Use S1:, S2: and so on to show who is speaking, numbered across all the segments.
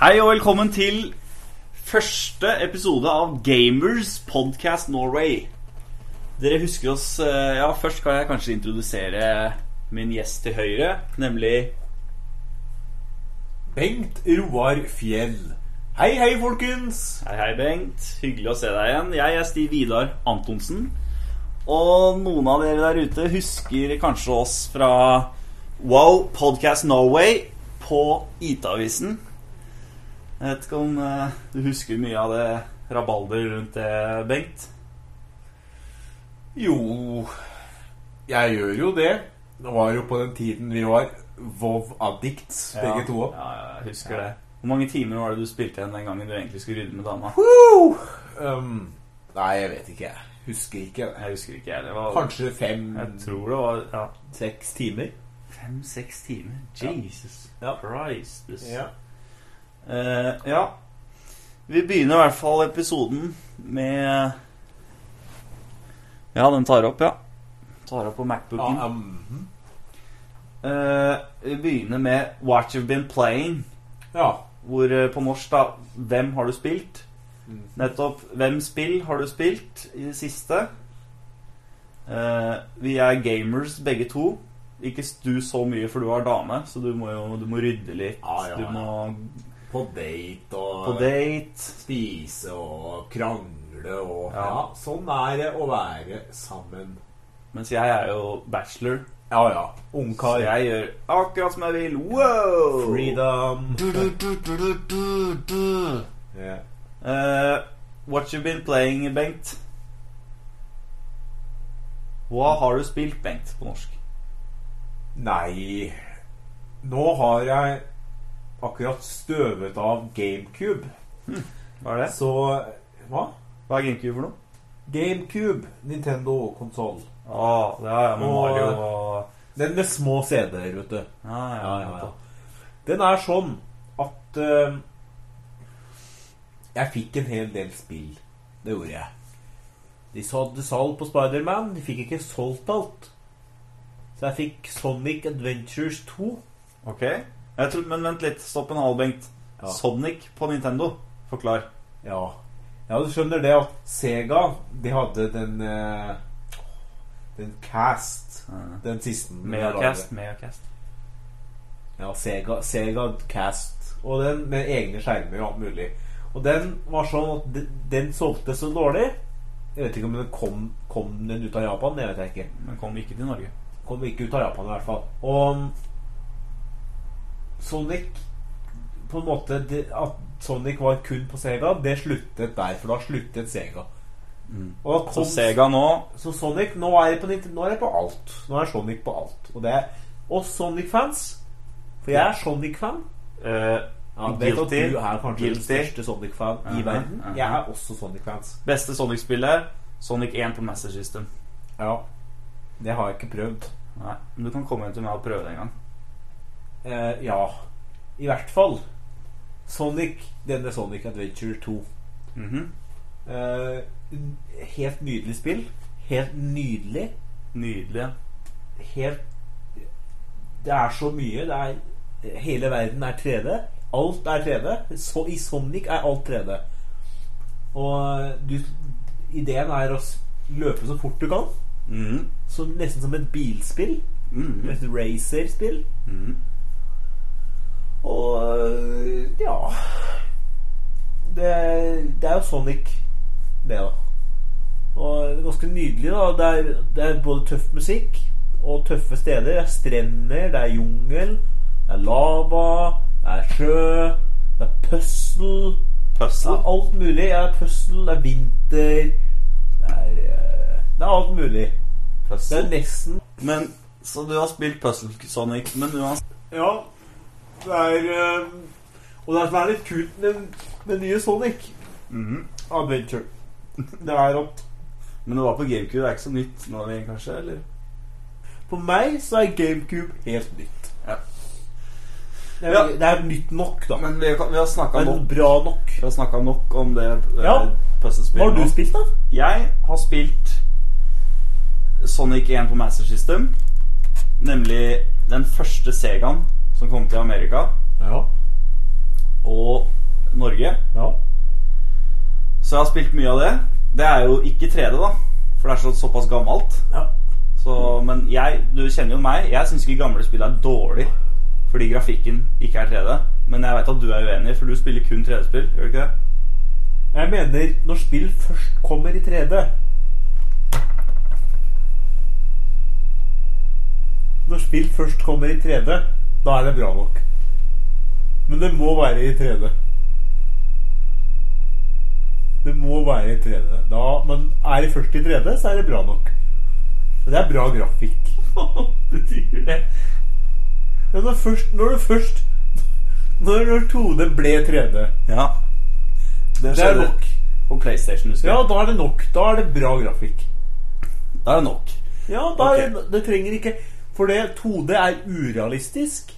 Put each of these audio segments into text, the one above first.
S1: Hei og velkommen til første episode av Gamers Podcast Norway. Dere husker oss eh, Ja, først skal jeg kanskje introdusere min gjest til høyre, nemlig
S2: Bengt Roar Fjell. Hei, hei, folkens!
S1: Hei, hei, Bengt. Hyggelig å se deg igjen. Jeg er Stig Vidar Antonsen. Og noen av dere der ute husker kanskje oss fra Wow Podcast Norway på IT-avisen. Jeg vet ikke om uh, du husker mye av det rabalder rundt det, Bengt?
S2: Jo, jeg gjør jo det. Det var jo på den tiden vi var Vov-addicts, begge to.
S1: Ja, ja, jeg husker det. Hvor mange timer var det du spilte igjen den gangen du egentlig skulle rydde med dama?
S2: Um, nei, jeg vet ikke. Jeg husker ikke.
S1: Jeg husker ikke, jeg. Det var
S2: Kanskje fem-seks
S1: tror det var ja,
S2: timer.
S1: fem-seks timer. Jesus
S2: Ja.
S1: Christ.
S2: Ja.
S1: Eh, ja. Vi begynner i hvert fall episoden med Ja, den tar opp, ja. Tar opp på Macbooken.
S2: Ja, um,
S1: uh, vi begynner med What You've Been Playing.
S2: ja.
S1: Hvor eh, på norsk, da Hvem har du spilt?
S2: Mm.
S1: Nettopp. Hvem spill har du spilt i det siste? Eh, vi er gamers begge to. Ikke du så mye, for du har dame, så du må jo du må rydde litt.
S2: Ja, ja,
S1: Du må
S2: På date og
S1: på date.
S2: spise og krangle og ja.
S1: Ja.
S2: sånn er det å være sammen.
S1: Mens jeg er jo bachelor.
S2: Ja, ja.
S1: Så
S2: Ungkar.
S1: jeg gjør akkurat som jeg vil. Wow!
S2: Freedom.
S1: Du, du, du, du, du, du, du.
S2: Ja.
S1: Eh, what you been playing, Bengt? Hva har du spilt, Bengt, på norsk?
S2: Nei Nå har jeg akkurat støvet av GameCube.
S1: Hva er det?
S2: Så Hva?
S1: Hva er GameCube for noe?
S2: GameCube, Nintendo-konsoll.
S1: Ah, ja, jeg med Mario og
S2: Den med små CD-er, vet du.
S1: Ah, ja,
S2: Ja, ja, ja. Den er sånn at uh, Jeg fikk en hel del spill. Det gjorde jeg. De hadde salg på Spiderman. De fikk ikke solgt alt. Så jeg fikk Sonic Adventures 2.
S1: Ok. Tror, men vent litt. Stopp en hal, Bengt.
S2: Ja.
S1: Sonic på Nintendo. Forklar.
S2: Ja. ja, du skjønner det at Sega De hadde den eh, Den Cast. Den siste. den
S1: Megacast. Megacast.
S2: Ja, Sega, Sega Cast. Og den med egne skjermer og alt mulig. Og den var sånn at den solgte så dårlig. Jeg vet ikke om den kom, kom den ut av Japan. Det vet jeg ikke.
S1: Men kom ikke til Norge.
S2: Kom ikke ut av Japan i hvert fall. Og Sonic På en måte det, At Sonic var kun på Sega, det sluttet der. For da sluttet Sega. Og da
S1: Så Sega nå
S2: så Sonic Nå er det på, nå er det på alt. Nå er Sonic på alt. Og det er oss Sonic-fans. For jeg er Sonic-fan.
S1: Uh,
S2: Ja,
S1: Guilty.
S2: du er kanskje
S1: Guilty.
S2: den største Sonic-fan i
S1: verden.
S2: verden.
S1: -huh.
S2: Jeg er også Sonic-fans.
S1: Beste Sonic-spillet Sonic 1 på Master System.
S2: Ja. Det har jeg ikke prøvd.
S1: Nei, men du kan komme hjem til meg og prøve det en gang.
S2: Eh, ja. I hvert fall Sonic, denne Sonic Adventure 2.
S1: Mhm.
S2: Eh, helt nydelig spill. Helt nydelig.
S1: Nydelig.
S2: Helt Det er så mye. Er Hele verden er 3D. Alt er 3D. Så I Sonic er alt 3D. Og du Ideen er å løpe så fort du kan.
S1: Mm.
S2: Så nesten som et bilspill.
S1: Mm.
S2: Et racerspill.
S1: Mhm.
S2: Og øh, ja det, det er jo Sonic, det, da. Og det er ganske nydelig, da. Det er, det er både tøff musikk og tøffe steder. Det er strender, det er jungel, det er lava, det er sjø, det er puzzle. Det er alt mulig. Det er puzzle, det er vinter Det er, øh, det er alt mulig. Det er nesten
S1: Men, så du har spilt Puzzle Sonic, men uansett
S2: Ja, det er um, Og det som er litt kult med, den nye Sonic
S1: Mhm.
S2: Adventure, det er at
S1: Men det var på GameCube, det er ikke så nytt nå lenger, kanskje? eller?
S2: for meg så er GameCube helt nytt.
S1: Ja.
S2: Det er,
S1: Ja.
S2: det er nytt nok, da.
S1: Men vi, vi har snakka nok,
S2: bra nok.
S1: vi har snakket nok om det eh,
S2: Ja.
S1: puzzlespillet.
S2: Hva har du spilt, da?
S1: Jeg har spilt Sonic 1 på Master System. Nemlig den første Segaen som kom til Amerika.
S2: Ja.
S1: Og Så jeg har spilt mye av det. Det er jo ikke 3D, da. For det er så, såpass gammelt.
S2: Ja.
S1: Så, men jeg, du kjenner jo meg. Jeg syns ikke gamle spill er dårlig fordi grafikken ikke er 3D. Men jeg vet at du er uenig, for du spiller kun 3D-spill. Gjør du ikke det?
S2: Jeg mener, når spill først kommer i 3D Når spill først kommer i 3D, da er det bra nok. Men det må være i 3D. Det må være i 3D. Da, men er det først i 3D, så er det bra nok. Det er bra grafikk.
S1: Hva betyr det?
S2: Ja, når, først, når det først Når, når 2D ble 3D,
S1: Ja. Det
S2: det er nok.
S1: på PlayStation, husker
S2: Ja, da er det nok. Da er det bra grafikk.
S1: Da er det nok.
S2: Ja, da er,
S1: det,
S2: det trenger ikke For det 2D er urealistisk.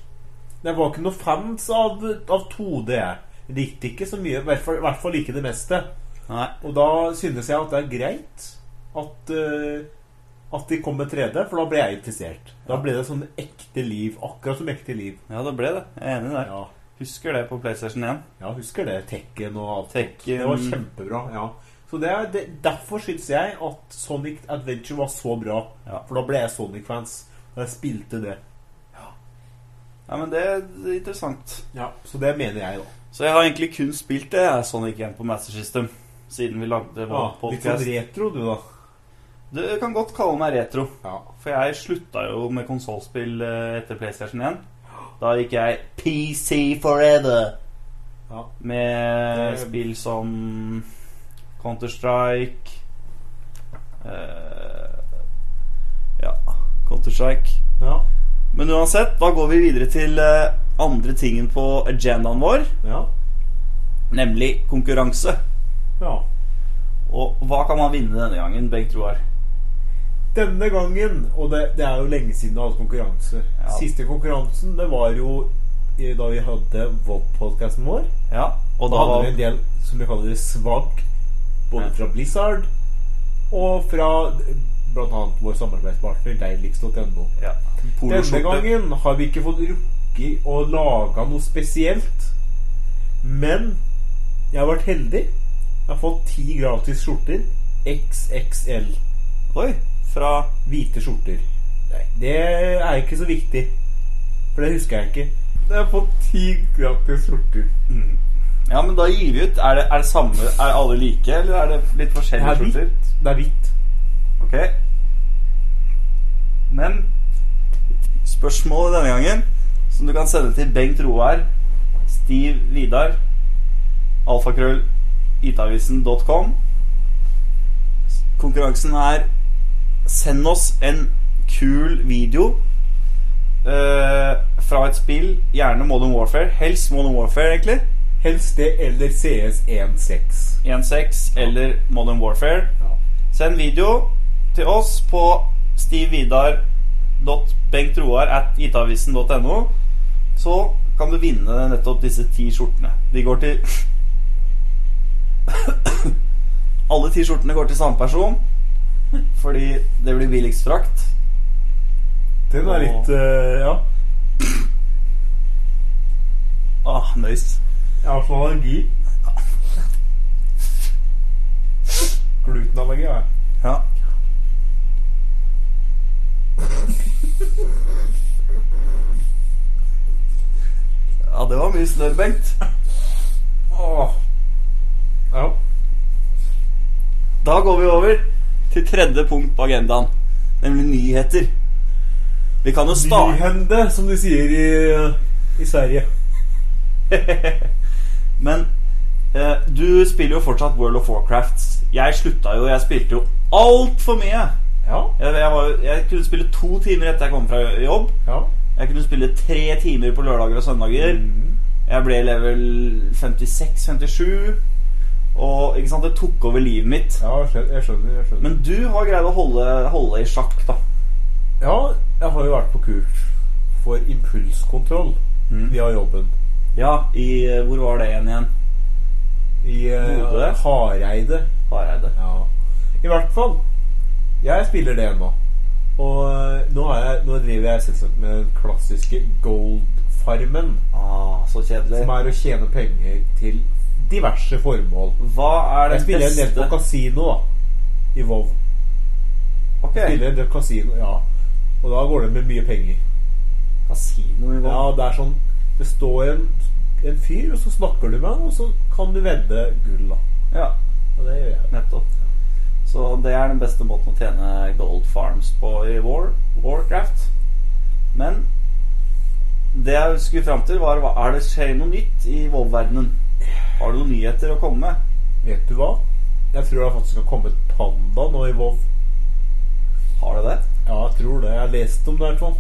S2: Det var ikke noe fans av, av 2D. Jeg likte ikke så mye. I hvert fall, i hvert fall ikke det meste.
S1: Nei.
S2: Og da synes jeg at det er greit at uh, At de kom med 3D, for da ble jeg interessert. Da ble det sånn ekte liv. Akkurat som ekte liv.
S1: Ja, det ble det. Jeg er enig der.
S2: Ja,
S1: Husker det på PlayStation 1.
S2: ja husker det. Tekken og alt.
S1: Tekken.
S2: Det var kjempebra. ja Så det er, det, Derfor syns jeg at Sonic Adventure var så bra.
S1: Ja.
S2: For da ble jeg Sonic-fans. Og jeg spilte det.
S1: Ja, men det er interessant.
S2: Ja, Så det mener jeg, da.
S1: Så jeg har egentlig kun spilt det Sonic 1 på Master System. Siden vi lagde
S2: Ja,
S1: podkast.
S2: litt sånn retro, du, da.
S1: Du kan godt kalle meg retro.
S2: Ja.
S1: For jeg slutta jo med konsollspill eh, etter PlayStation 1. Da gikk jeg PC forever
S2: ja.
S1: med
S2: Det-
S1: spill som Counter-Strike eh, Counter-Strike.
S2: Ja.
S1: Men uansett, da går vi videre til eh, andre tingen på agendaen vår,
S2: Ja.
S1: nemlig konkurranse.
S2: ja.
S1: Og hva kan man vinne denne gangen, Bengt Roar?
S2: Denne gangen, og det, det er jo lenge siden du har hatt konkurranse
S1: Ja.
S2: Siste konkurransen det var jo da vi hadde VOD-podkasten vår.
S1: Ja, og
S2: Da
S1: da
S2: hadde vi en del som vi kaller det svag, både fra Blizzard og fra annet vår samarbeidspartner Deiligst.no.
S1: ja,
S2: Denne gangen har vi ikke fått rukket å lage noe spesielt. Men jeg har vært heldig. Jeg har fått ti gratis skjorter. XXL.
S1: Oi, fra
S2: Hvite skjorter. Nei, det er ikke så viktig. For det husker jeg ikke. Jeg har fått ti gratis skjorter.
S1: Ja, men da gir vi ut. Er det, er det samme Er alle like, eller er det litt forskjellige
S2: er
S1: skjorter?
S2: hvitt. Det er hvitt.
S1: Ok. Men spørsmålet denne gangen, som du kan sende til Bengt Roar, Stiv Vidar, alfakrøll, itavisen.com Konkurransen er Send oss en kul video eh, fra et spill, gjerne Modern Warfare. Helst Modern Warfare, egentlig.
S2: Helst det eller CS 1.6.
S1: 1.6 eller Modern Warfare.
S2: Ja.
S1: Send video til oss på stivvidar.bengtroar.itavisen.no. Så kan du vinne nettopp disse ti skjortene. De går til Alle ti skjortene går til samme person. Fordi det blir billigst frakt.
S2: Den er litt uh, Ja.
S1: Ah, nice.
S2: Jeg har sånn allergi. Glutenallergi har jeg.
S1: Ja. Ja, det var mye snørr, Bengt.
S2: Åh. Ja.
S1: Da går vi over til tredje punkt på agendaen, nemlig nyheter. Vi kan jo starte
S2: Nyhende, som de sier i, i Sverige.
S1: Men eh, du spiller jo fortsatt World of Warcraft. Jeg slutta jo. Jeg spilte jo altfor mye.
S2: Ja.
S1: Jeg, jeg, var, jeg kunne spille to timer etter jeg kom fra jobb.
S2: Ja.
S1: Jeg kunne spille tre timer på lørdager og søndager.
S2: Mm.
S1: Jeg ble level 56-57. Og ikke sant, det tok over livet mitt.
S2: Ja, jeg skjønner. Jeg skjønner.
S1: Men du har greid å holde, holde i sjakk, da.
S2: ja, jeg har jo vært på kurs for impulskontroll
S1: Mm.
S2: via jobben.
S1: Ja, i Hvor var det igjen igjen?
S2: I eh, Hareide.
S1: Hareide.
S2: Ja. I hvert fall. Jeg spiller det nå. Og eh, nå, har jeg, nå driver jeg selvsagt med den klassiske Gold-farmen.
S1: Ah, så kjedelig.
S2: Som er å tjene penger til diverse formål.
S1: Hva er det
S2: Jeg
S1: spiller
S2: spiller en del på
S1: beste
S2: kasino, da. I Vov.
S1: Ok,
S2: Spiller en del kasino, ja. Og da går det med mye penger.
S1: kasino i
S2: Ja, det er sånn Det står en, en fyr, og så snakker du med han, og så kan du vedde gull, da.
S1: Ja,
S2: Og det gjør jeg.
S1: nettopp. Så det er den beste måten å tjene gold farms på i War, Warcraft. Men det jeg skulle fram til, var Er det skjer noe nytt i WoW-verdenen? Har du noen nyheter å komme med?
S2: Vet du hva? Jeg tror det faktisk har kommet panda nå i WoW.
S1: Har du det?
S2: Ja, jeg tror det. Jeg har lest om det, i hvert fall.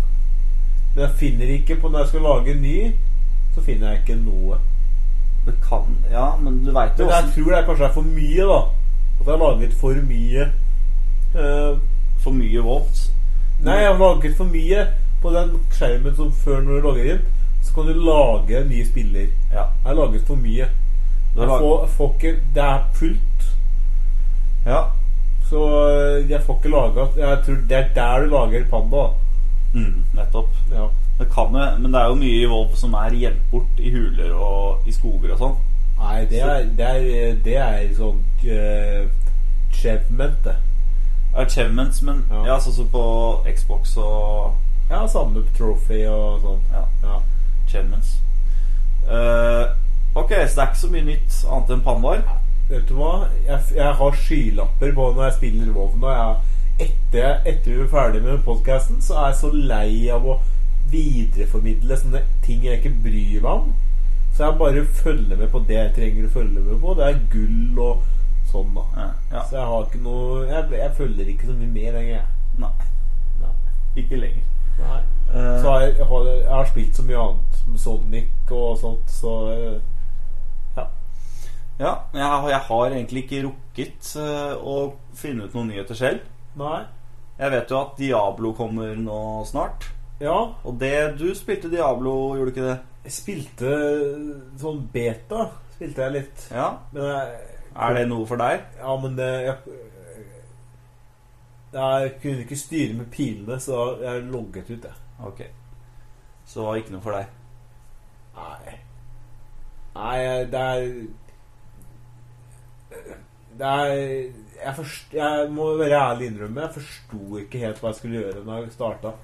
S2: Men jeg finner ikke på Når jeg skal lage en ny, så finner jeg ikke noe.
S1: Det kan Ja, men du veit jo
S2: Men jeg tror det kanskje er for mye, da. At jeg har laget for mye uh,
S1: for mye volts?
S2: Nei, jeg har laget for mye på den skjermen som før når du logger inn. Så kan du lage nye spiller.
S1: Ja.
S2: Jeg har laget for mye. Jeg får, jeg får ikke Det er fullt.
S1: ja.
S2: Så eh, jeg får ikke laga Jeg tror det er der du lager Panda.
S1: Mm, nettopp.
S2: Ja.
S1: Det kan jo, men det er jo mye i Volv som er gjemt bort i huler og i skoger og sånn.
S2: Nei, det er, det er, det er sånn uh, achievement, det.
S1: Achievements, men ja,
S2: Ja.
S1: sånn som på Xbox og
S2: Ja, samme trophy og sånn.
S1: ja,
S2: Ja.
S1: achievements. Uh, ok, så det er ikke så mye nytt annet enn pandaer.
S2: Vet du hva? Jeg, jeg har skylapper på når jeg spiller Vovn. Når jeg, etter, etter vi er ferdig med podkasten, så er jeg så lei av å videreformidle sånne ting jeg ikke bryr meg om. Så jeg bare følger med på det jeg trenger å følge med på. Det er gull og sånn, da.
S1: Ja, ja.
S2: Så jeg har ikke noe Jeg, jeg følger ikke så mye mer lenger, jeg.
S1: Nei,
S2: Nei.
S1: ikke lenger.
S2: Nei.
S1: Uh,
S2: Så jeg, jeg, har, jeg har spilt så mye annet, som Sonic og sånt, så eh, ja.
S1: ja, jeg har, jeg har egentlig ikke rukket eh, å finne ut noen nyheter selv.
S2: Nei.
S1: Jeg vet jo at Diablo kommer nå snart.
S2: Ja,
S1: Og det du spilte Diablo, gjorde du ikke det?
S2: jeg spilte sånn beta. Spilte jeg litt.
S1: Ja,
S2: Men jeg,
S1: Er det noe for deg?
S2: Ja, men det jeg, jeg kunne ikke styre med pilene, så jeg logget ut, jeg.
S1: Ok. Så det var ikke noe for deg.
S2: Nei. Nei, det er Det er jeg, forst, jeg må være ærlig innrømme, jeg forsto ikke helt hva jeg skulle gjøre når jeg starta.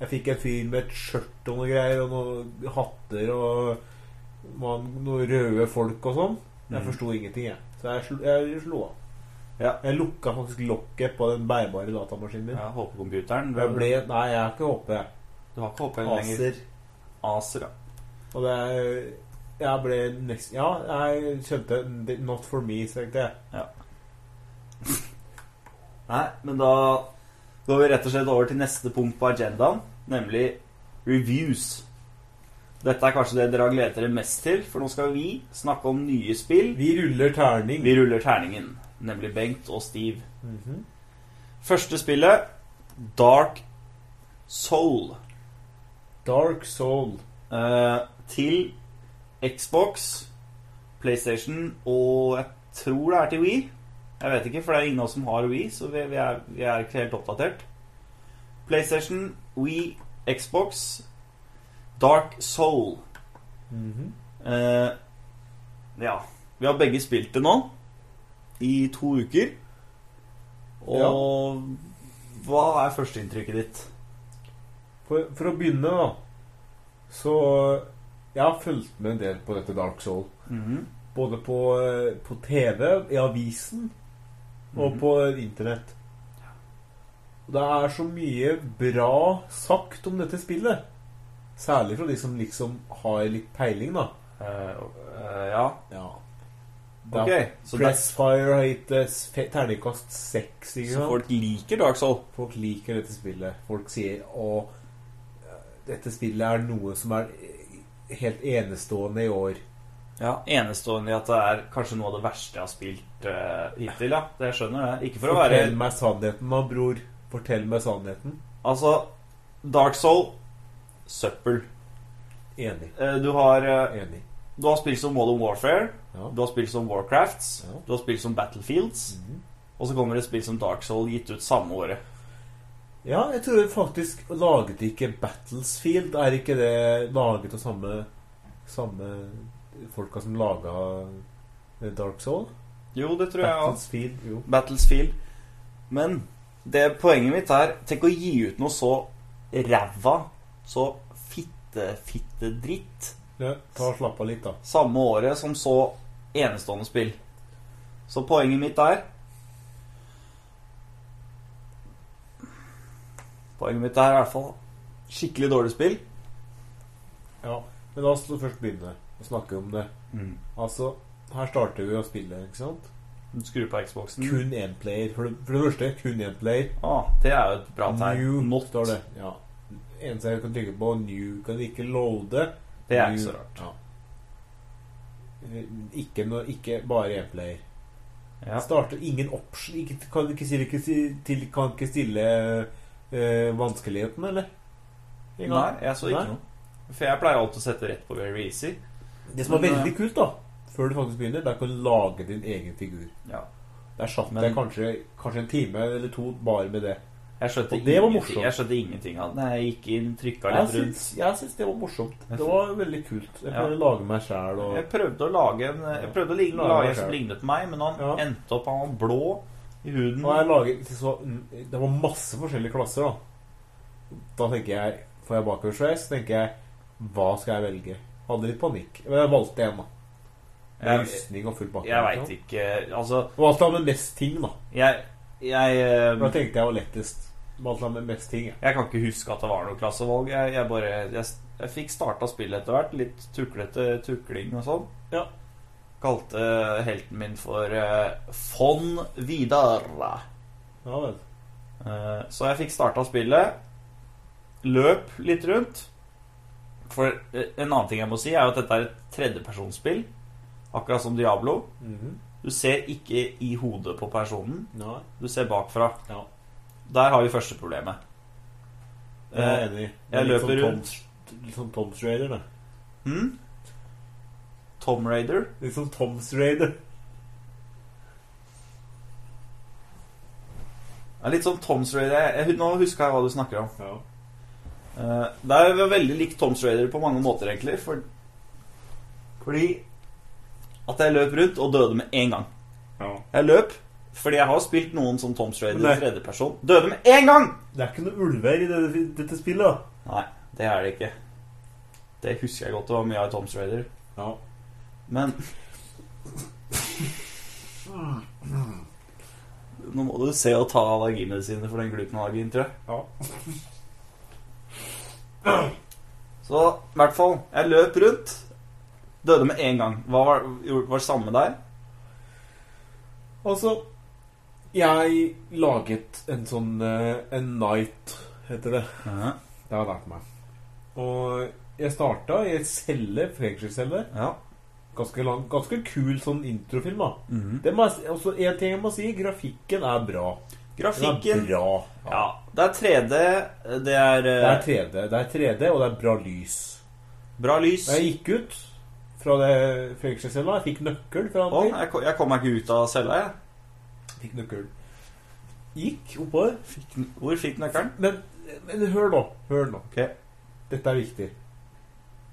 S2: Jeg fikk en fyr med et skjørt og noe greier, og noen hatter og man, noen røde folk og sånn. Jeg forsto ingenting, jeg. Så jeg slo, jeg slo av.
S1: Ja.
S2: Jeg lukka faktisk lokket på den bærbare datamaskinen min.
S1: ja HP-computeren.
S2: Jeg ble Nei, jeg har ikke HP.
S1: Du har ikke HP lenger?
S2: Acer.
S1: Acer, ja.
S2: Og det er Jeg ble nesten Ja, jeg skjønte Not for me, tenkte jeg.
S1: Nei, men da går vi rett og slett over til neste punkt på agendaen, nemlig reviews. Dette er kanskje det dere har gledet dere mest til, for nå skal vi snakke om nye spill.
S2: Vi ruller terning.
S1: Vi ruller terningen, nemlig Bengt og Steve.
S2: Mhm.
S1: Første spillet Dark Soul.
S2: Dark Soul.
S1: Eh, til Xbox, PlayStation og jeg tror det er til Wii. Jeg vet ikke, for det er ingen av oss som har Wii, så vi, vi, er, vi er ikke helt oppdatert. PlayStation, Wii, Xbox, Dark Soul.
S2: Mhm.
S1: Eh, ja. Vi har begge spilt det nå. I to uker. Og hva er førsteinntrykket ditt?
S2: For, for å begynne, da Så Jeg har fulgt med en del på dette Dark Soul.
S1: Mhm.
S2: Både på, eh, på TV, i avisen og på internett. Det er så mye bra sagt om dette spillet. Særlig fra de som liksom har litt peiling, da.
S1: Uh, uh, ja.
S2: Ja.
S1: Ok. Så,
S2: Pressfire har gitt terningkast seks.
S1: så folk liker Dark Soul?
S2: Folk liker dette spillet. Folk sier å dette spillet er noe som er helt enestående i år.
S1: Ja, Enestående i at det er kanskje noe av det verste jeg har spilt uh, hittil. ja, det skjønner jeg. Ikke for å være
S2: Fortell meg sannheten, da, bror. Fortell meg sannheten.
S1: Altså, Dark Soul søppel.
S2: Enig.
S1: Uh, Du har, uh,
S2: Enig.
S1: du har spilt som Modern Warfare,
S2: Ja.
S1: du har spilt som Warcrafts,
S2: Ja.
S1: du har spilt som Battlefields,
S2: Mhm.
S1: og så kommer et spill som Dark Soul gitt ut samme året.
S2: Ja, jeg tror faktisk Laget ikke Battlesfield? Er ikke det laget av samme Samme folka som laga Eh, Dark Soul?
S1: Jo, det tror jeg òg.
S2: Battlefield?
S1: Battlefield. Men det poenget mitt er Tenk å gi ut noe så ræva, så fitte-fitte-dritt,
S2: Ja, ta og Slapp av litt, da.
S1: samme året som så enestående spill. Så poenget mitt er Poenget mitt er i hvert fall skikkelig dårlig spill.
S2: Ja, Men la oss først begynne å snakke om det. Altså, her starter vi å spille, ikke sant?
S1: Skru på Xboxen.
S2: Kun én player. For det, for det første, kun én player.
S1: Ah, det er jo et bra tegn.
S2: New
S1: Not.
S2: står det. Ja. Eneste jeg kan trykke på, new kan ikke loade.
S1: Det er
S2: New-
S1: ikke så rart.
S2: Ja. Ikke, no, ikke bare én player.
S1: Ja.
S2: Starter ingen option ikke, Kan ikke, ikke, til, kan ikke stille øh, vanskeligheten, eller?
S1: Nei, jeg så ikke
S2: Nei.
S1: noe. For jeg pleier alltid å sette rett på very easy.
S2: Det som er veldig kult, da, før du faktisk begynner, det er å lage din egen figur.
S1: Ja.
S2: Der satt jeg kanskje, kanskje en time eller to bare med det.
S1: Jeg skjønte,
S2: Og det var morsomt.
S1: jeg skjønte ingenting av det. Jeg gikk inn, trykka
S2: Jeg
S1: litt rundt.
S2: syns, jeg syns det var morsomt. Det var veldig kult. Jeg
S1: Ja.
S2: prøvde å lage meg sjæl og
S1: Jeg prøvde å lage en Jeg prøvde å
S2: Lage
S1: lage en som lignet meg, men han
S2: Ja.
S1: endte opp Han var blå i huden.
S2: Og jeg laget så, Det var masse forskjellige klasser, da. Da tenker jeg Får jeg bakoversveis, tenker jeg Hva skal jeg velge? Hadde litt panikk. Men jeg valgte en, da. Med rustning og full pakke.
S1: jeg veit ikke Altså,
S2: Valgte han med mest ting, da.
S1: jeg Jeg, um,
S2: Da tenkte jeg var lettest. Valgte han med mest ting, jeg.
S1: jeg kan ikke huske at det var noe klassevalg. Jeg, jeg bare Jeg, jeg fikk starta spillet etter hvert. Litt tuklete tukling og sånn.
S2: Ja.
S1: Kalte helten min for uh, von Vidar.
S2: Ja vel.
S1: Uh, Så jeg fikk starta spillet. Løp litt rundt. For eh, en annen ting jeg må si, er at dette er et tredjepersonsspill. Akkurat som Diablo.
S2: Mhm.
S1: Du ser ikke i hodet på personen.
S2: No.
S1: Du ser bakfra.
S2: Ja.
S1: Der har vi første problemet.
S2: Jeg er
S1: Eh,
S2: enig.
S1: Jeg
S2: er
S1: løper
S2: sånn
S1: rundt.
S2: Litt sånn Toms Raider, da.
S1: Hmm? Tom Raider.
S2: Litt sånn Toms Raider.
S1: Er litt sånn Toms Raider. Jeg, jeg, nå huska jeg hva du snakker om.
S2: Ja.
S1: Eh, det er jo veldig likt Toms Raider på mange måter, egentlig. For, fordi at jeg løp rundt og døde med en gang.
S2: ja.
S1: Jeg løp fordi jeg har spilt noen som Toms
S2: Strader
S1: i tredjeperson. Døde med en gang!
S2: Det er ikke noe ulver i dette, dette spillet, da.
S1: Nei, det er det ikke. Det husker jeg godt. Det var mye av Toms Raider.
S2: Ja.
S1: Men Nå må du se og ta allergimedisiner for den glutenallergien, tror jeg.
S2: ja.
S1: Så i hvert fall, jeg løp rundt. Døde med en gang. Hva var, var det samme der?
S2: Altså Jeg laget en sånn eh, En night, heter det. Det har jeg lært meg. Og jeg starta i et celle, fengselscelle.
S1: Ja.
S2: Ganske, lang, ganske kul sånn introfilm, da.
S1: Mhm.
S2: Det må jeg, også, en ting jeg må si, grafikken er bra.
S1: Grafikken
S2: er bra.
S1: Ja. Det er 3D. Det er,
S2: Det er 3D, det er 3D, og det er bra lys.
S1: bra lys.
S2: Da jeg gikk ut fra det fengselscella, jeg fikk nøkkel fra
S1: Å,
S2: han
S1: jeg, jeg kom meg ikke ut av cella, jeg.
S2: Fikk nøkkel. Gikk oppover.
S1: Hvor fikk nøkkelen?
S2: Men, men hør nå. Hør nå.
S1: Ok.
S2: Dette er viktig.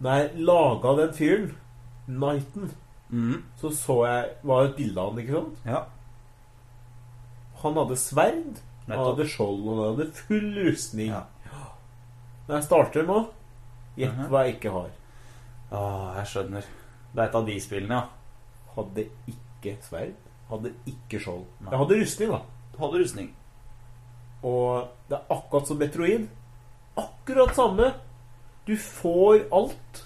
S2: Når jeg laga den fyren, Nighten,
S1: Mhm.
S2: så så jeg var et bilde av han, ikke sant?
S1: Ja.
S2: Han hadde sverd, han hadde skjold, og han hadde full rustning.
S1: Ja.
S2: Når jeg starter nå, gjett
S1: Mhm.
S2: hva jeg ikke har.
S1: Å, jeg skjønner. Det er et av de spillene, ja.
S2: Hadde ikke sverd, hadde ikke skjold.
S1: Nei.
S2: Jeg hadde rustning, da.
S1: Du hadde rustning.
S2: Og det er akkurat som Metroid. Akkurat samme. Du får alt.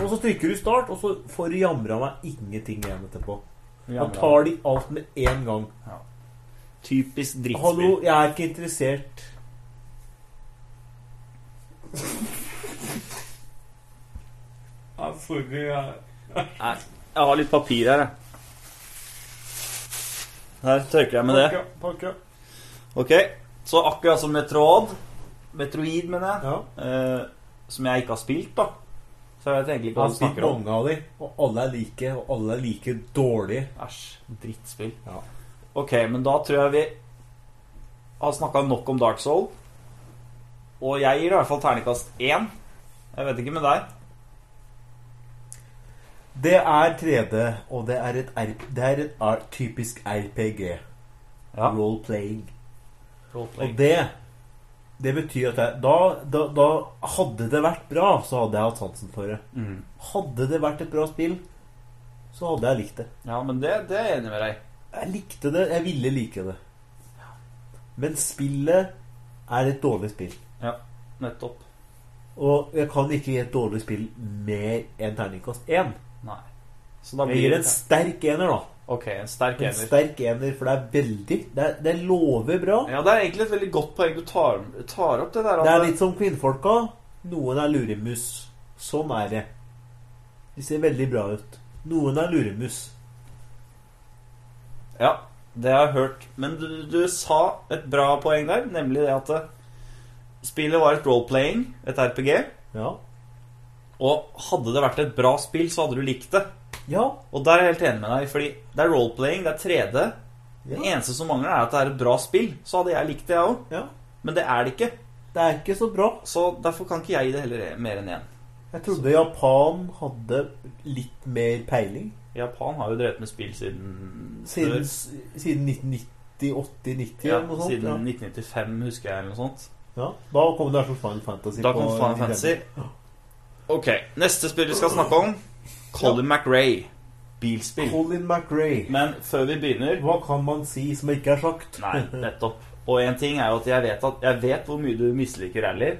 S2: Og så trykker du start, og så får du jamra meg ingenting igjen etterpå. Da tar de alt med en gang.
S1: Typisk drittspill.
S2: Hallo, jeg er ikke interessert.
S1: Nei, jeg har litt papir her, jeg. Her tørker jeg med det.
S2: Pakke.
S1: Ok, så akkurat som Metroid Metroid, mener jeg.
S2: Ja.
S1: Eh, som jeg ikke har spilt, da. Så jeg vet egentlig ikke hva
S2: han
S1: snakker om.
S2: mange av de, og alle er like, og alle er like dårlige.
S1: Æsj. Drittspill.
S2: Ja.
S1: Ok, men da tror jeg vi har snakka nok om Dark Soul. Og jeg gir i hvert fall terningkast én. Jeg vet ikke med deg.
S2: Det er 3D, og det er et, det er et typisk RPG.
S1: Ja.
S2: Role playing.
S1: Role
S2: Og det Det betyr at jeg, da, da, da Hadde det vært bra, så hadde jeg hatt sansen for det.
S1: Mm.
S2: Hadde det vært et bra spill, så hadde jeg likt det.
S1: Ja, men det, det er jeg enig med deg.
S2: Jeg likte det. Jeg ville like det. Men spillet er et dårlig spill.
S1: Ja, nettopp.
S2: Og jeg kan ikke gi et dårlig spill mer enn terningkast én.
S1: Nei. Så da
S2: Jeg
S1: blir
S2: gir
S1: det
S2: en sterk ener, da.
S1: Ok, en sterk
S2: En
S1: ener.
S2: sterk ener, for det er veldig Det, er, det lover bra.
S1: Ja, det er egentlig et veldig godt poeng du tar, tar opp, det der.
S2: Det er litt som kvinnfolka. Noen er luremus. Sånn er det. De ser veldig bra ut. Noen er luremus.
S1: Ja, det har jeg hørt. Men du, du sa et bra poeng der, nemlig det at eh, spillet var et role-playing, et RPG.
S2: Ja.
S1: Og hadde det vært et bra spill, så hadde du likt det.
S2: Ja.
S1: Og der er jeg helt enig med deg, fordi det er role-playing, det er 3D. Det eneste som mangler, er at det er et bra spill. Så hadde jeg likt det, jeg òg.
S2: ja.
S1: Men det er det ikke.
S2: Det er ikke så bra.
S1: Så derfor kan ikke jeg gi det heller mer enn én.
S2: Jeg trodde Japan hadde litt mer peiling.
S1: Japan har jo drevet med spill siden
S2: Siden, siden 1990, 80-90
S1: Ja,
S2: eller noe sånt.
S1: siden
S2: Ja.
S1: 1995, husker jeg, eller noe sånt.
S2: Ja. Da kom det som Final Fantasy.
S1: Da kom Final Fantasy. Ok, neste spill vi skal snakke om Colin McRae. Bilspill.
S2: Colin McRae.
S1: Men før vi begynner
S2: Hva kan man si som ikke er sagt?
S1: Nei, nettopp. Og en ting er jo at jeg vet, at, jeg vet hvor mye du misliker rallyer.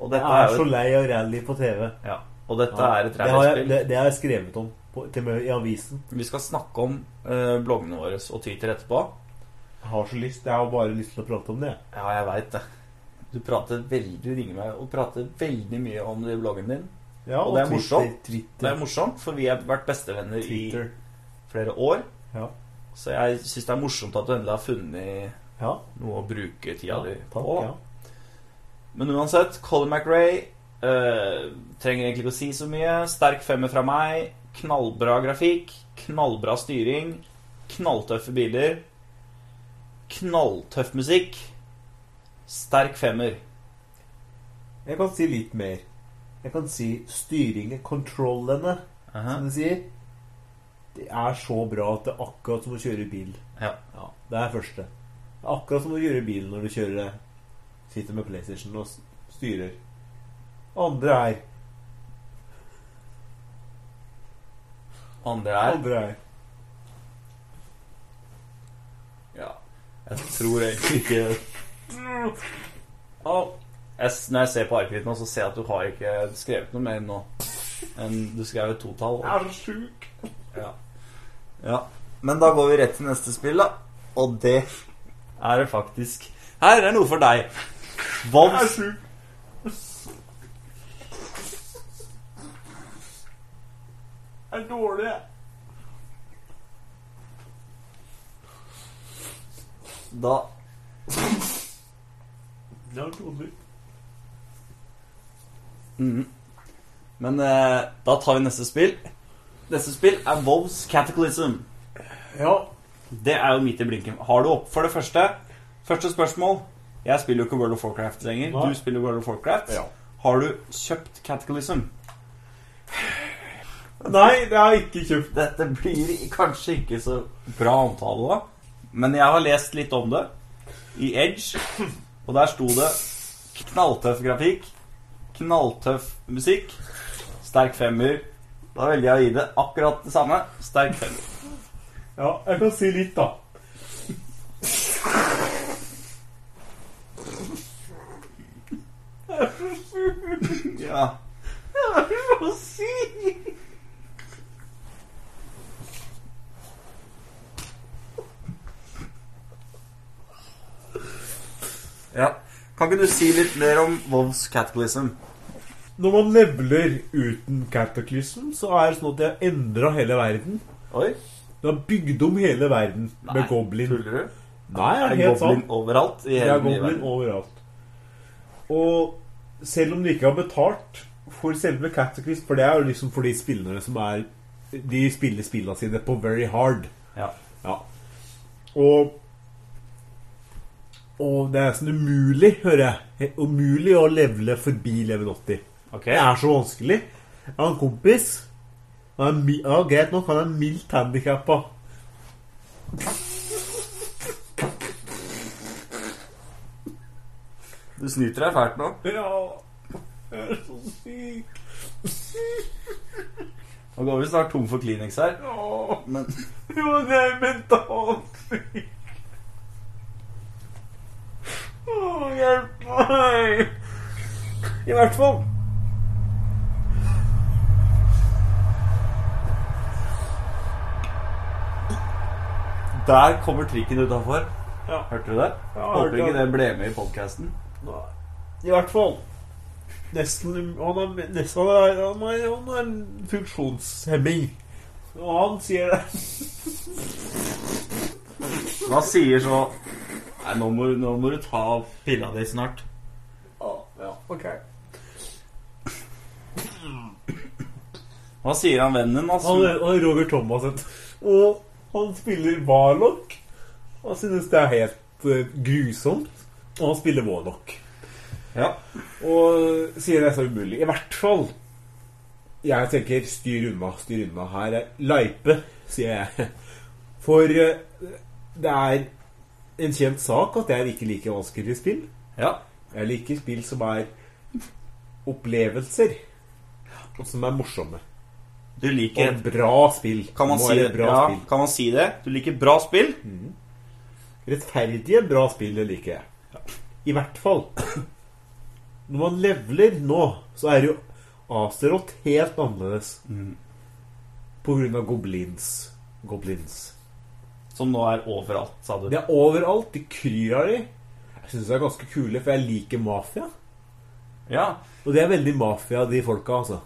S1: Og dette
S2: Jeg
S1: er
S2: er
S1: jo
S2: så lei av rally på TV.
S1: ja, og dette
S2: Ja,
S1: er et
S2: det,
S1: rallyspill.
S2: det, det har jeg skrevet om på, til i avisen.
S1: Vi skal snakke om eh, bloggene våre og Twitter etterpå.
S2: Jeg har så lyst. Jeg har bare lyst til å prate om det.
S1: Ja, jeg veit det. Du prater veldig, du ringer meg og prater veldig mye om det i bloggen din.
S2: Ja,
S1: Og det er morsomt. Det er morsomt, for vi har vært bestevenner
S2: Twitter.
S1: i flere år.
S2: Ja.
S1: Så jeg syns det er morsomt at du endelig har funnet
S2: ja.
S1: noe å bruke tida di på.
S2: ja.
S1: Men uansett, Colin McRae øh, trenger egentlig ikke å si så mye. Sterk femmer fra meg. Knallbra grafikk. Knallbra styring. Knalltøffe biler. Knalltøff musikk. Sterk femmer.
S2: Jeg kan si litt mer. Jeg kan si styringen, kontrollene,
S1: Aha.
S2: som de sier. Det er så bra at det er akkurat som å kjøre bil.
S1: Ja.
S2: Ja, Det er første. Det er akkurat som å kjøre bil når du kjører Sitter med PlayStation og styrer. Andre er
S1: Andre er
S2: Andre er
S1: Ja. Jeg tror egentlig ikke Å, jeg, Når jeg ser på arket ditt nå, så ser jeg at du har ikke skrevet noe mer nå enn du skrev et totall.
S2: Jeg er så sjuk.
S1: Ja. ja. Men da går vi rett til neste spill, da. Og det er det faktisk Her er noe for deg. Vovs
S2: Jeg er dårlig, jeg.
S1: Da
S2: Det er dårlig.
S1: Mhm. Men eh, da tar vi neste spill. Neste spill er Vovs Cataclysm.
S2: Ja.
S1: Det er jo midt i blinken. Har du opp For det første Første spørsmål. Jeg spiller jo ikke World of Warcraft lenger.
S2: Nei.
S1: Du spiller World of Warcraft.
S2: Ja.
S1: Har du kjøpt Cataclysm?
S2: Nei, det har jeg ikke kjøpt.
S1: Dette blir kanskje ikke så bra omtale, da. Men jeg har lest litt om det i Edge, og der sto det knalltøff grafikk, knalltøff musikk, sterk femmer. Da velger jeg å gi det akkurat det samme. Sterk femmer.
S2: Ja, jeg kan si litt, da.
S1: Ja.
S2: Jeg er så si?
S1: ja. Kan ikke du si litt mer om Vovs Cataclysm?
S2: Når man leveler uten Cataclysm, så er det sånn at de har endra hele verden.
S1: Oi.
S2: De har bygd om hele verden med goblin.
S1: Tuller du?
S2: Nei, det
S1: Er
S2: er helt
S1: goblin
S2: sant.
S1: overalt? I
S2: Det er goblin
S1: verden?
S2: overalt. Og selv om de ikke har betalt for selve Cataclysm For det er jo liksom for de spillerne som er De spiller spillene sine på very hard.
S1: Ja.
S2: Ja. Og Og det er sånn umulig, hører jeg. Umulig å levele forbi level 80.
S1: Ok.
S2: Det er så vanskelig. Jeg har en kompis Han er, ja, greit nok, han er mildt handikappa.
S1: Du snyter deg fælt nå.
S2: Ja, jeg er så syk.
S1: Nå går vi snart tom for Kleenex her.
S2: Ja,
S1: Men
S2: jo, det er mentalt syk. Å, hjelp meg. I hvert fall.
S1: Der kommer trikken utafor.
S2: Ja.
S1: Hørte du det?
S2: Ja,
S1: Håper ikke
S2: det.
S1: ble med i podkasten.
S2: I hvert fall. Nesten Han er, nesten, han er, han er, han er en funksjonshemming. Og han sier det.
S1: Hva sier så Nei, nå må, nå må du ta pilla di snart.
S2: Ja, ja, ok.
S1: Hva sier han vennen din? Altså?
S2: han er Roger Thomas. Og han spiller Warlock. Han synes det er helt eh, grusomt. Og han spiller Warlock.
S1: Ja.
S2: Og sier det er så umulig. I hvert fall. Jeg tenker styr unna, styr unna. Her er Leipe, sier jeg. For eh, det er en kjent sak at jeg ikke liker vanskelige spill.
S1: ja.
S2: Jeg liker spill som er opplevelser. Og som er morsomme.
S1: Du liker
S2: Og bra spill.
S1: kan man, si det?
S2: bra
S1: Ja,
S2: spill.
S1: kan man si det? Du liker bra spill?
S2: Rettferdige, bra spill, det liker jeg. I hvert fall. Når man leveler nå, så er jo Azeroth helt annerledes. På grunn av goblins. Goblins.
S1: Som nå er overalt, sa du.
S2: De er overalt. De kryr av de. Jeg syns de er ganske kule, for jeg liker mafia.
S1: Ja.
S2: Og det er veldig mafia, de folka, altså.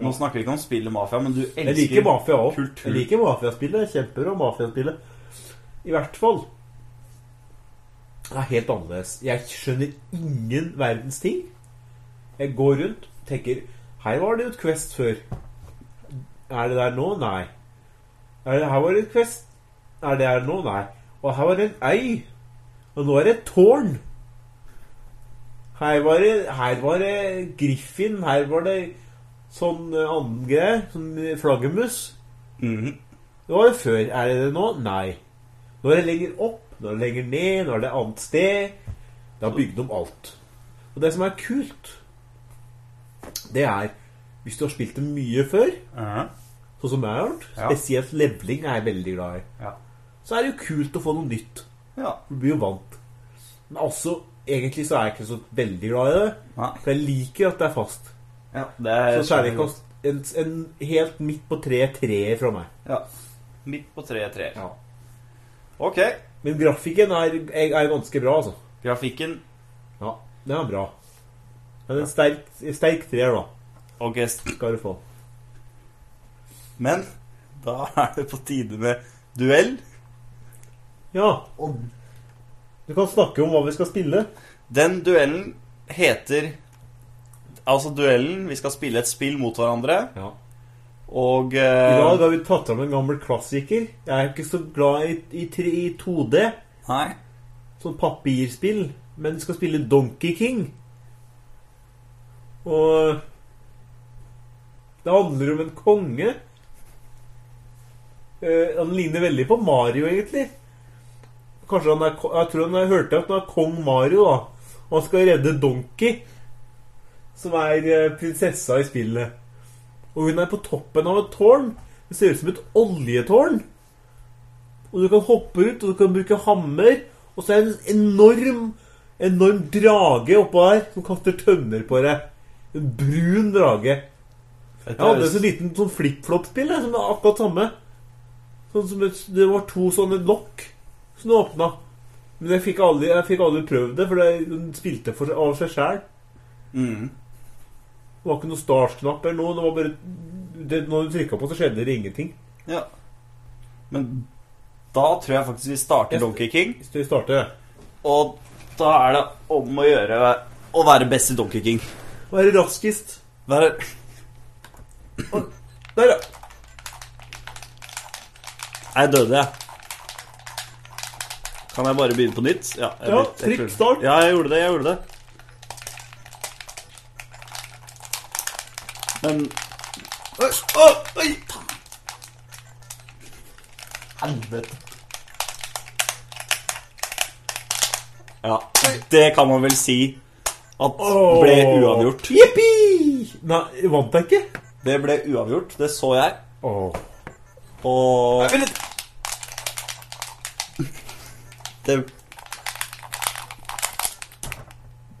S1: Nå snakker vi ikke om spillet Mafia, men du elsker
S2: Jeg liker mafia òg.
S1: kultur.
S2: Jeg liker mafiaspillet. Kjempebra mafiaspillet. I hvert fall. Det er helt annerledes. Jeg skjønner ingen verdens ting. Jeg går rundt tenker Her var det jo et Quest før. Er det der nå? Nei. Er det, her var det et Quest. Er det her nå? Nei. Og her var det en øy. Og nå er det et tårn. Her var det, her var det Griffin. Her var det sånn eh, annen greie. Sånn flaggermus.
S1: Mm -hmm.
S2: Det var det før. Er det det nå? Nei. Nå er det lenger opp, nå er det lenger ned, nå er det et annet sted. Det har bygd om alt. Og det som er kult, det er Hvis du har spilt det mye før,
S1: Mhm.
S2: sånn som jeg har gjort, spesielt leveling er jeg veldig glad i,
S1: Ja.
S2: så er det jo kult å få noe nytt.
S1: ja.
S2: Du blir jo vant. Men også, egentlig så er jeg ikke så veldig glad i det.
S1: Nei.
S2: For jeg liker at det er fast.
S1: ja. Det er
S2: Så er ikke en, en helt midt på treet treer fra meg.
S1: Ja. Midt på treet tre.
S2: Ja.
S1: Ok.
S2: Men grafikken er, er, ganske bra, altså.
S1: Grafikken
S2: Ja, den er bra. Men en sterk, sterk treer, da,
S1: Ok.
S2: skal du få.
S1: Men da er det på tide med duell.
S2: Ja. Du kan snakke om hva vi skal spille.
S1: Den duellen heter Altså duellen Vi skal spille et spill mot hverandre,
S2: Ja.
S1: og
S2: I
S1: eh,
S2: dag har vi tatt fram en gammel klassiker. Jeg er ikke så glad i, i, i 2D,
S1: Nei.
S2: sånn papirspill, men vi skal spille Donkey King. Og det handler om en konge. Eh, han ligner veldig på Mario, egentlig. Kanskje han er Jeg tror han har hørt at han er kong Mario, da. Og han skal redde Donkey, som er eh, prinsessa i spillet. Og hun er på toppen av et tårn. Det ser ut som et oljetårn. Og du kan hoppe ut, og du kan bruke hammer. Og så er det en enorm enorm drage oppå der som kaster tønner på deg. En brun drage. Jeg hadde en så liten sånn flip-flop-spill som er akkurat samme. Sånn som et, Det var to sånne lokk som den åpna. Men jeg fikk aldri, jeg fikk aldri prøvd det, for den spilte for, av seg sjæl.
S1: mm.
S2: Det var ikke noe startknapp eller noe. Det var bare det, Når du trykka på, så skjedde det ingenting.
S1: Ja. Men da tror jeg faktisk vi starter Donkey King.
S2: Hvis vi starter
S1: Og da er det om å gjøre å være best i Donkey King.
S2: Være raskest.
S1: Være
S2: Der, ja.
S1: Jeg døde, jeg. Kan jeg bare begynne på nytt? Ja, jeg
S2: Ja,
S1: jeg
S2: trykk start.
S1: Ja, jeg gjorde det. Jeg gjorde det. Men Oi, oi, oi. Helvete. Ja, det kan man vel si at ble uavgjort.
S2: Jippi! Nei, vant jeg ikke?
S1: Det ble uavgjort, det så jeg.
S2: Åh.
S1: Og Det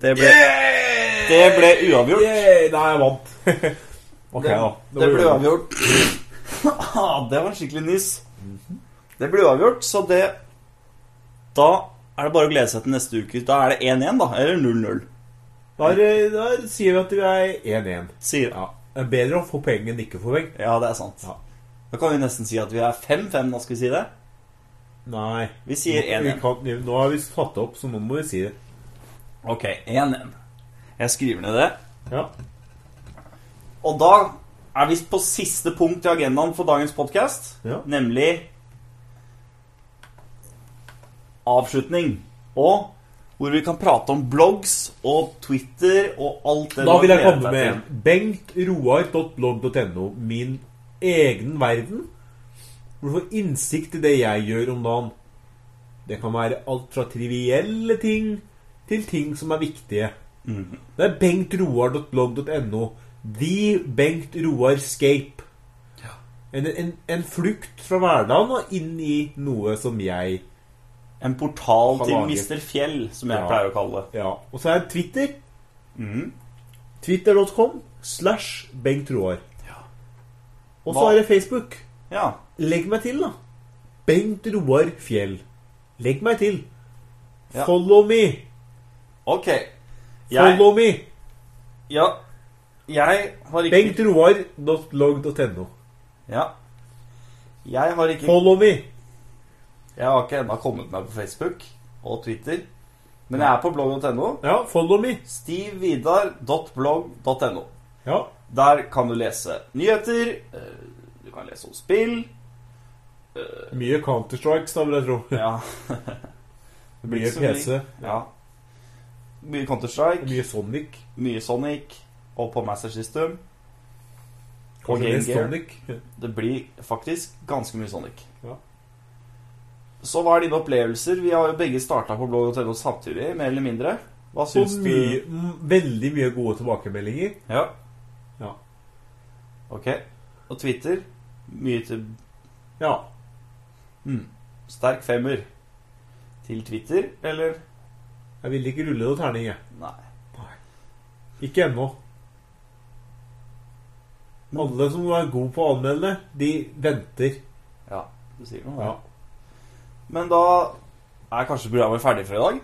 S1: Det ble Det ble uavgjort.
S2: Yeah, nei, jeg vant. ok,
S1: Det,
S2: da.
S1: det ble uavgjort. Ah, det var en skikkelig nyss. Det ble uavgjort, så det Da er det bare å glede seg til neste uke. Da er det 1-1, da. Eller 0-0.
S2: Da, er- sier vi at vi er 1-1.
S1: Sier
S2: Ja. Det bedre å få poeng enn ikke få poeng.
S1: Ja, det er sant.
S2: Ja.
S1: Da kan vi nesten si at vi er 5-5, da skal vi si det.
S2: Nei.
S1: Vi sier 1-1.
S2: kan- Nå har vi tatt det opp, så nå må vi si det.
S1: Ok, 1-1. Jeg skriver ned det.
S2: Ja.
S1: Og da er vi på siste punkt i agendaen for dagens podkast,
S2: Ja.
S1: nemlig avslutning. Og hvor vi kan prate om blogs og Twitter og alt det
S2: Da vil jeg komme med. BengtRoar.blogg.no. Min egen verden. Hvor du får innsikt i det jeg gjør om dagen. Det kan være alt fra trivielle ting til ting som er viktige.
S1: Mm.
S2: Det er bengtroar.blogg.no. The Bengt Roar Scape. En, en, en flukt fra hverdagen og inn i noe som jeg
S1: En portal til. Mr. Fjell, som jeg
S2: Ja.
S1: pleier å kalle det.
S2: Ja. Og så er det Twitter.
S1: Mm.
S2: Twitter.com slash Bengt Roar.
S1: Ja.
S2: Og så er det Facebook.
S1: Ja.
S2: Legg meg til, da. Bengt Roar Fjell. Legg meg til.
S1: Ja.
S2: Follow me.
S1: Ok. Jeg,
S2: Follow me.
S1: ja, jeg har ikke Bengt
S2: BengtRoar.blogg.no.
S1: Ja. Jeg har ikke
S2: Follow me.
S1: Jeg har ikke ennå kommet meg på Facebook og Twitter. Men jeg er på blogg.no.
S2: Ja, follow me.
S1: Stivvidar.blogg.no.
S2: Ja.
S1: Der kan du lese nyheter, eh, kan lese om spill
S2: Mye Counter-Strikes, da, vil jeg tro.
S1: Ja.
S2: Mye. PC.
S1: ja. Mye Counter-Strike,
S2: Mye Sonic.
S1: mye Sonic, og på Master System. Og Game.
S2: Sonic.
S1: Det blir faktisk ganske mye Sonic.
S2: Ja.
S1: Så hva er dine opplevelser? Vi har jo begge starta på blogg.no samtidig, mer eller mindre. Hva syns du?
S2: veldig mye gode tilbakemeldinger.
S1: Ja.
S2: Ja.
S1: Ok. Og Twitter? Mye til
S2: Ja.
S1: mm. Sterk femmer til Twitter, eller?
S2: Jeg vil ikke rulle noen terning, jeg.
S1: Nei.
S2: Ikke ennå. Alle som er gode på å anmelde, de venter.
S1: Ja, du sier noe.
S2: Ja.
S1: Men da er kanskje programmet ferdig for i dag.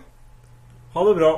S2: Ha det bra.